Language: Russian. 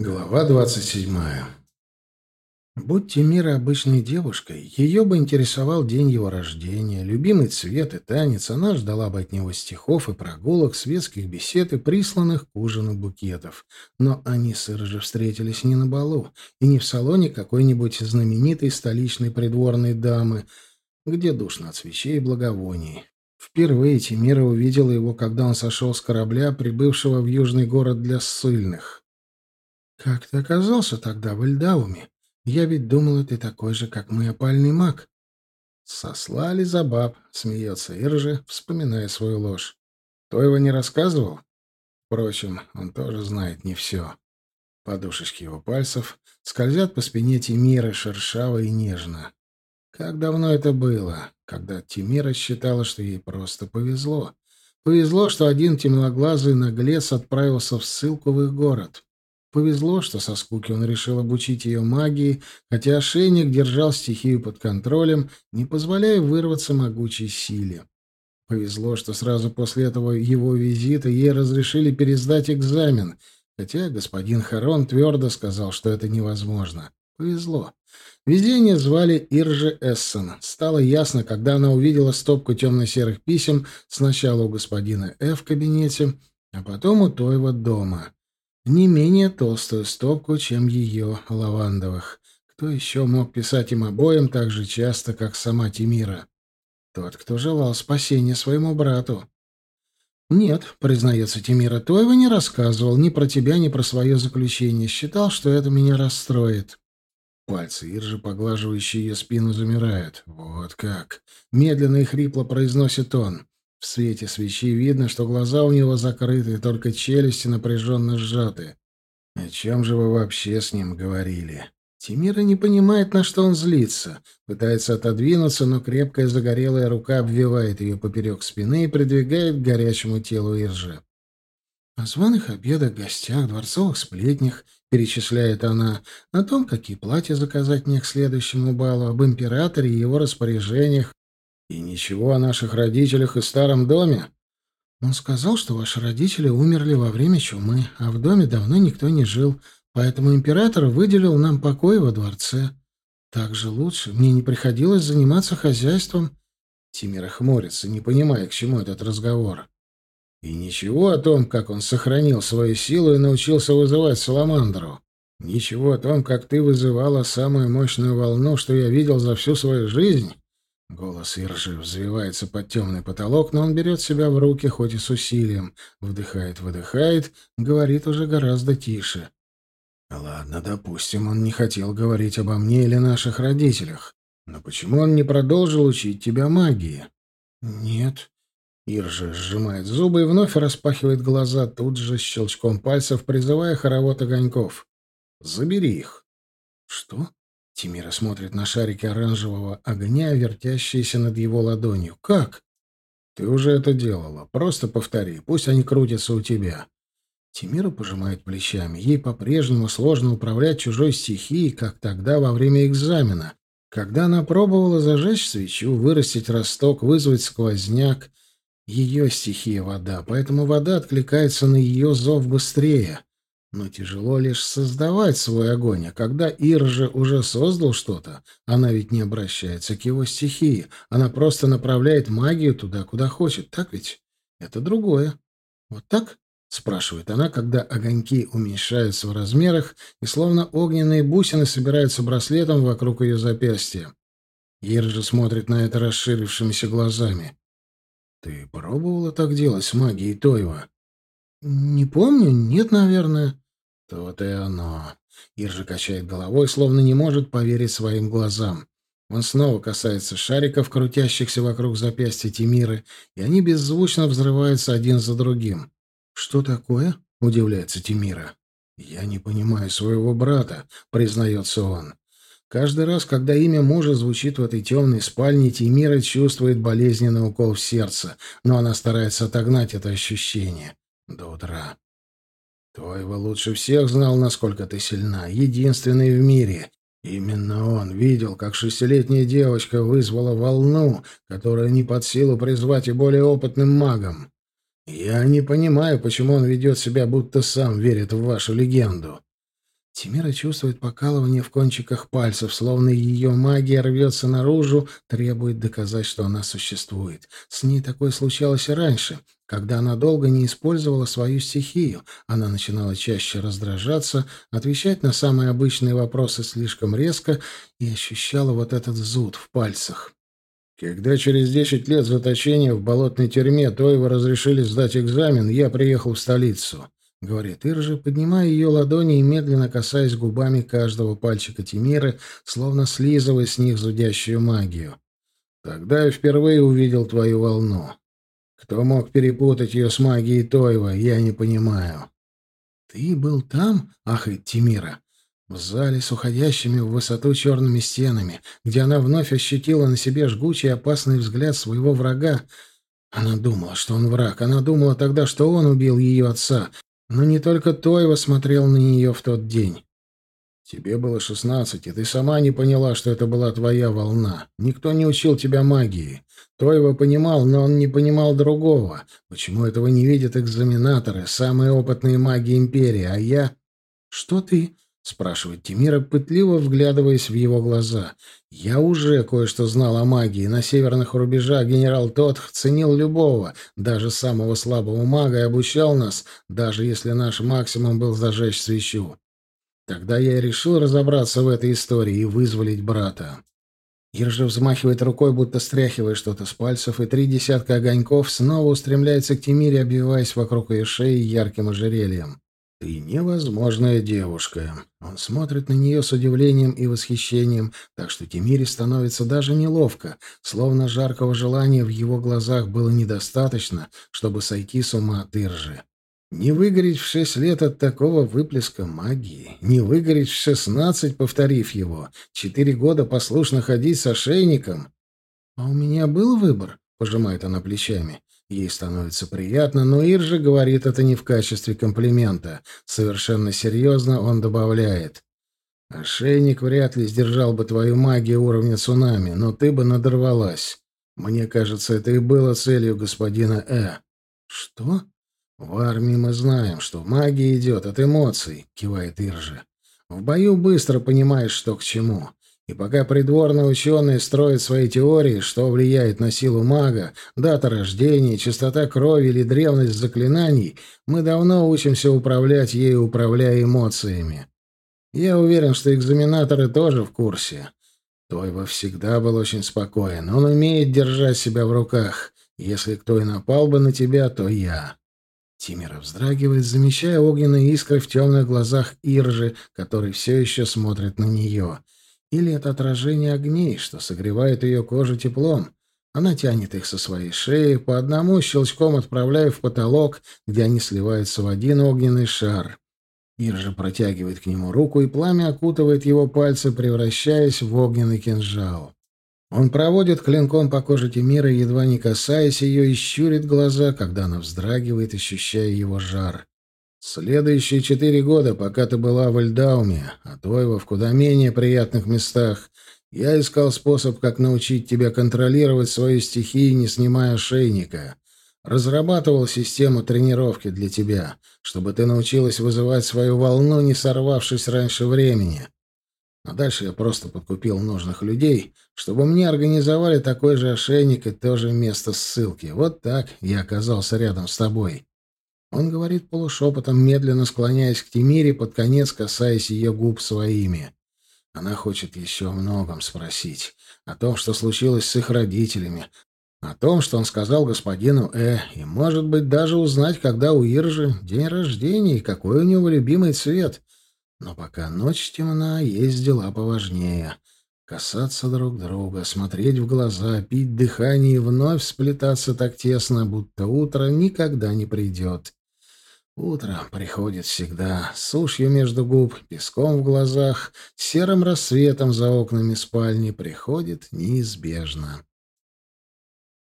Глава двадцать седьмая. Будь Тимира обычной девушкой, ее бы интересовал день его рождения, любимый цвет и танец, она ждала бы от него стихов и прогулок, светских бесед и присланных к ужину букетов. Но они с Иржи встретились не на балу и не в салоне какой-нибудь знаменитой столичной придворной дамы, где душно от свечей и благовоний. Впервые Тимира увидела его, когда он сошел с корабля, прибывшего в южный город для ссыльных. «Как ты оказался тогда в Эльдауме? Я ведь думала, ты такой же, как мы, опальный маг». «Сослали за баб», — смеется Иржи, вспоминая свою ложь. «То его не рассказывал?» Впрочем, он тоже знает не все. Подушечки его пальцев скользят по спине Тимира шершаво и нежно. Как давно это было, когда Тимира считала, что ей просто повезло. Повезло, что один темноглазый наглец отправился в ссылку в их город. Повезло, что со скуки он решил обучить ее магии, хотя ошейник держал стихию под контролем, не позволяя вырваться могучей силе. Повезло, что сразу после этого его визита ей разрешили пересдать экзамен, хотя господин Харон твердо сказал, что это невозможно. Повезло. Везение звали Ирже Эссен. Стало ясно, когда она увидела стопку темно-серых писем сначала у господина Ф в кабинете, а потом у Тоева дома не менее толстую стопку, чем ее лавандовых. Кто еще мог писать им обоим так же часто, как сама Тимира? Тот, кто желал спасения своему брату. «Нет», — признается Тимира, — «Тоева не рассказывал ни про тебя, ни про свое заключение. Считал, что это меня расстроит». Пальцы Иржи, поглаживающие ее спину, замирают. «Вот как!» — медленно и хрипло произносит он. В свете свечи видно, что глаза у него закрыты, только челюсти напряженно сжаты. О чем же вы вообще с ним говорили? Тимира не понимает, на что он злится. Пытается отодвинуться, но крепкая загорелая рука обвивает ее поперек спины и придвигает к горячему телу Иржи. О званых обедах, гостях, дворцовых сплетнях, перечисляет она, о том, какие платья заказать мне к следующему балу, об императоре и его распоряжениях, и ничего о наших родителях и старом доме? Он сказал, что ваши родители умерли во время чумы, а в доме давно никто не жил, поэтому император выделил нам покой во дворце. Так же лучше. Мне не приходилось заниматься хозяйством. Тимир хмурится, не понимая, к чему этот разговор. И ничего о том, как он сохранил свою силу и научился вызывать саламандру. Ничего о том, как ты вызывала самую мощную волну, что я видел за всю свою жизнь. Голос Иржи взвивается под темный потолок, но он берет себя в руки, хоть и с усилием. Вдыхает-выдыхает, говорит уже гораздо тише. «Ладно, допустим, он не хотел говорить обо мне или наших родителях. Но почему он не продолжил учить тебя магии?» «Нет». Иржи сжимает зубы и вновь распахивает глаза, тут же щелчком пальцев призывая хоровод огоньков. «Забери их». «Что?» Тимира смотрит на шарики оранжевого огня, вертящиеся над его ладонью. «Как?» «Ты уже это делала. Просто повтори. Пусть они крутятся у тебя». Тимира пожимает плечами. Ей по-прежнему сложно управлять чужой стихией, как тогда во время экзамена, когда она пробовала зажечь свечу, вырастить росток, вызвать сквозняк. Ее стихия — вода, поэтому вода откликается на ее зов быстрее. Но тяжело лишь создавать свой огонь, а когда Ир же уже создал что-то, она ведь не обращается к его стихии, она просто направляет магию туда, куда хочет, так ведь? Это другое. Вот так? — спрашивает она, когда огоньки уменьшаются в размерах, и словно огненные бусины собираются браслетом вокруг ее запястья. Ир же смотрит на это расширившимися глазами. «Ты пробовала так делать с магией Тойва?» «Не помню. Нет, наверное». «То-то и оно». Иржи качает головой, словно не может поверить своим глазам. Он снова касается шариков, крутящихся вокруг запястья Тимиры, и они беззвучно взрываются один за другим. «Что такое?» — удивляется Тимира. «Я не понимаю своего брата», — признается он. Каждый раз, когда имя мужа звучит в этой темной спальне, Тимира чувствует болезненный укол в сердце, но она старается отогнать это ощущение до утра. Твоего лучше всех знал, насколько ты сильна, единственный в мире. Именно он видел, как шестилетняя девочка вызвала волну, которую не под силу призвать и более опытным магам. Я не понимаю, почему он ведет себя, будто сам верит в вашу легенду. Тимира чувствует покалывание в кончиках пальцев, словно ее магия рвется наружу, требует доказать, что она существует. С ней такое случалось и раньше, когда она долго не использовала свою стихию. Она начинала чаще раздражаться, отвечать на самые обычные вопросы слишком резко и ощущала вот этот зуд в пальцах. Когда через десять лет заточения в болотной тюрьме Тоева разрешили сдать экзамен, я приехал в столицу. — говорит Иржи, поднимая ее ладони и медленно касаясь губами каждого пальчика Тимиры, словно слизывая с них зудящую магию. «Тогда я впервые увидел твою волну. Кто мог перепутать ее с магией Тойва, я не понимаю». «Ты был там?» — ахает Тимира. В зале с уходящими в высоту черными стенами, где она вновь ощутила на себе жгучий опасный взгляд своего врага, она думала, что он враг. Она думала тогда, что он убил ее отца, но не только Тойва смотрел на нее в тот день. Тебе было шестнадцать, и ты сама не поняла, что это была твоя волна. Никто не учил тебя магии. Тойва понимал, но он не понимал другого. Почему этого не видят экзаменаторы, самые опытные маги Империи, а я... Что ты? — спрашивает Тимира, пытливо вглядываясь в его глаза. «Я уже кое-что знал о магии. На северных рубежах генерал Тотх ценил любого, даже самого слабого мага, и обучал нас, даже если наш максимум был зажечь свечу. Тогда я и решил разобраться в этой истории и вызволить брата». Иржа взмахивает рукой, будто стряхивая что-то с пальцев, и три десятка огоньков снова устремляется к Тимире, обвиваясь вокруг ее шеи ярким ожерельем. «Ты невозможная девушка». Он смотрит на нее с удивлением и восхищением, так что Тимире становится даже неловко, словно жаркого желания в его глазах было недостаточно, чтобы сойти с ума от Иржи. Не выгореть в шесть лет от такого выплеска магии, не выгореть в шестнадцать, повторив его, четыре года послушно ходить с ошейником. «А у меня был выбор?» — пожимает она плечами. Ей становится приятно, но Иржа говорит это не в качестве комплимента. Совершенно серьезно он добавляет. «Ошейник вряд ли сдержал бы твою магию уровня цунами, но ты бы надорвалась. Мне кажется, это и было целью господина Э». «Что?» «В армии мы знаем, что магия идет от эмоций», — кивает Иржа. «В бою быстро понимаешь, что к чему. И пока придворные ученые строят свои теории, что влияет на силу мага, дата рождения, частота крови или древность заклинаний, мы давно учимся управлять ею, управляя эмоциями. Я уверен, что экзаменаторы тоже в курсе. Тойва всегда был очень спокоен. Он умеет держать себя в руках. Если кто и напал бы на тебя, то я. Тимира вздрагивает, замечая огненные искры в темных глазах Иржи, который все еще смотрит на нее — или это отражение огней, что согревает ее кожу теплом? Она тянет их со своей шеи, по одному щелчком отправляя в потолок, где они сливаются в один огненный шар. Иржа протягивает к нему руку, и пламя окутывает его пальцы, превращаясь в огненный кинжал. Он проводит клинком по коже Тимира, едва не касаясь ее, и щурит глаза, когда она вздрагивает, ощущая его жар. Следующие четыре года, пока ты была в Эльдауме, а Тойва в куда менее приятных местах, я искал способ, как научить тебя контролировать свою стихию, не снимая ошейника. Разрабатывал систему тренировки для тебя, чтобы ты научилась вызывать свою волну, не сорвавшись раньше времени. А дальше я просто подкупил нужных людей, чтобы мне организовали такой же ошейник и тоже место ссылки. Вот так я оказался рядом с тобой. Он говорит полушепотом, медленно склоняясь к Тимире, под конец касаясь ее губ своими. Она хочет еще о многом спросить. О том, что случилось с их родителями. О том, что он сказал господину Э. И, может быть, даже узнать, когда у Иржи день рождения и какой у него любимый цвет. Но пока ночь темна, есть дела поважнее. Касаться друг друга, смотреть в глаза, пить дыхание и вновь сплетаться так тесно, будто утро никогда не придет. Утро приходит всегда, сушью между губ, песком в глазах, серым рассветом за окнами спальни приходит неизбежно.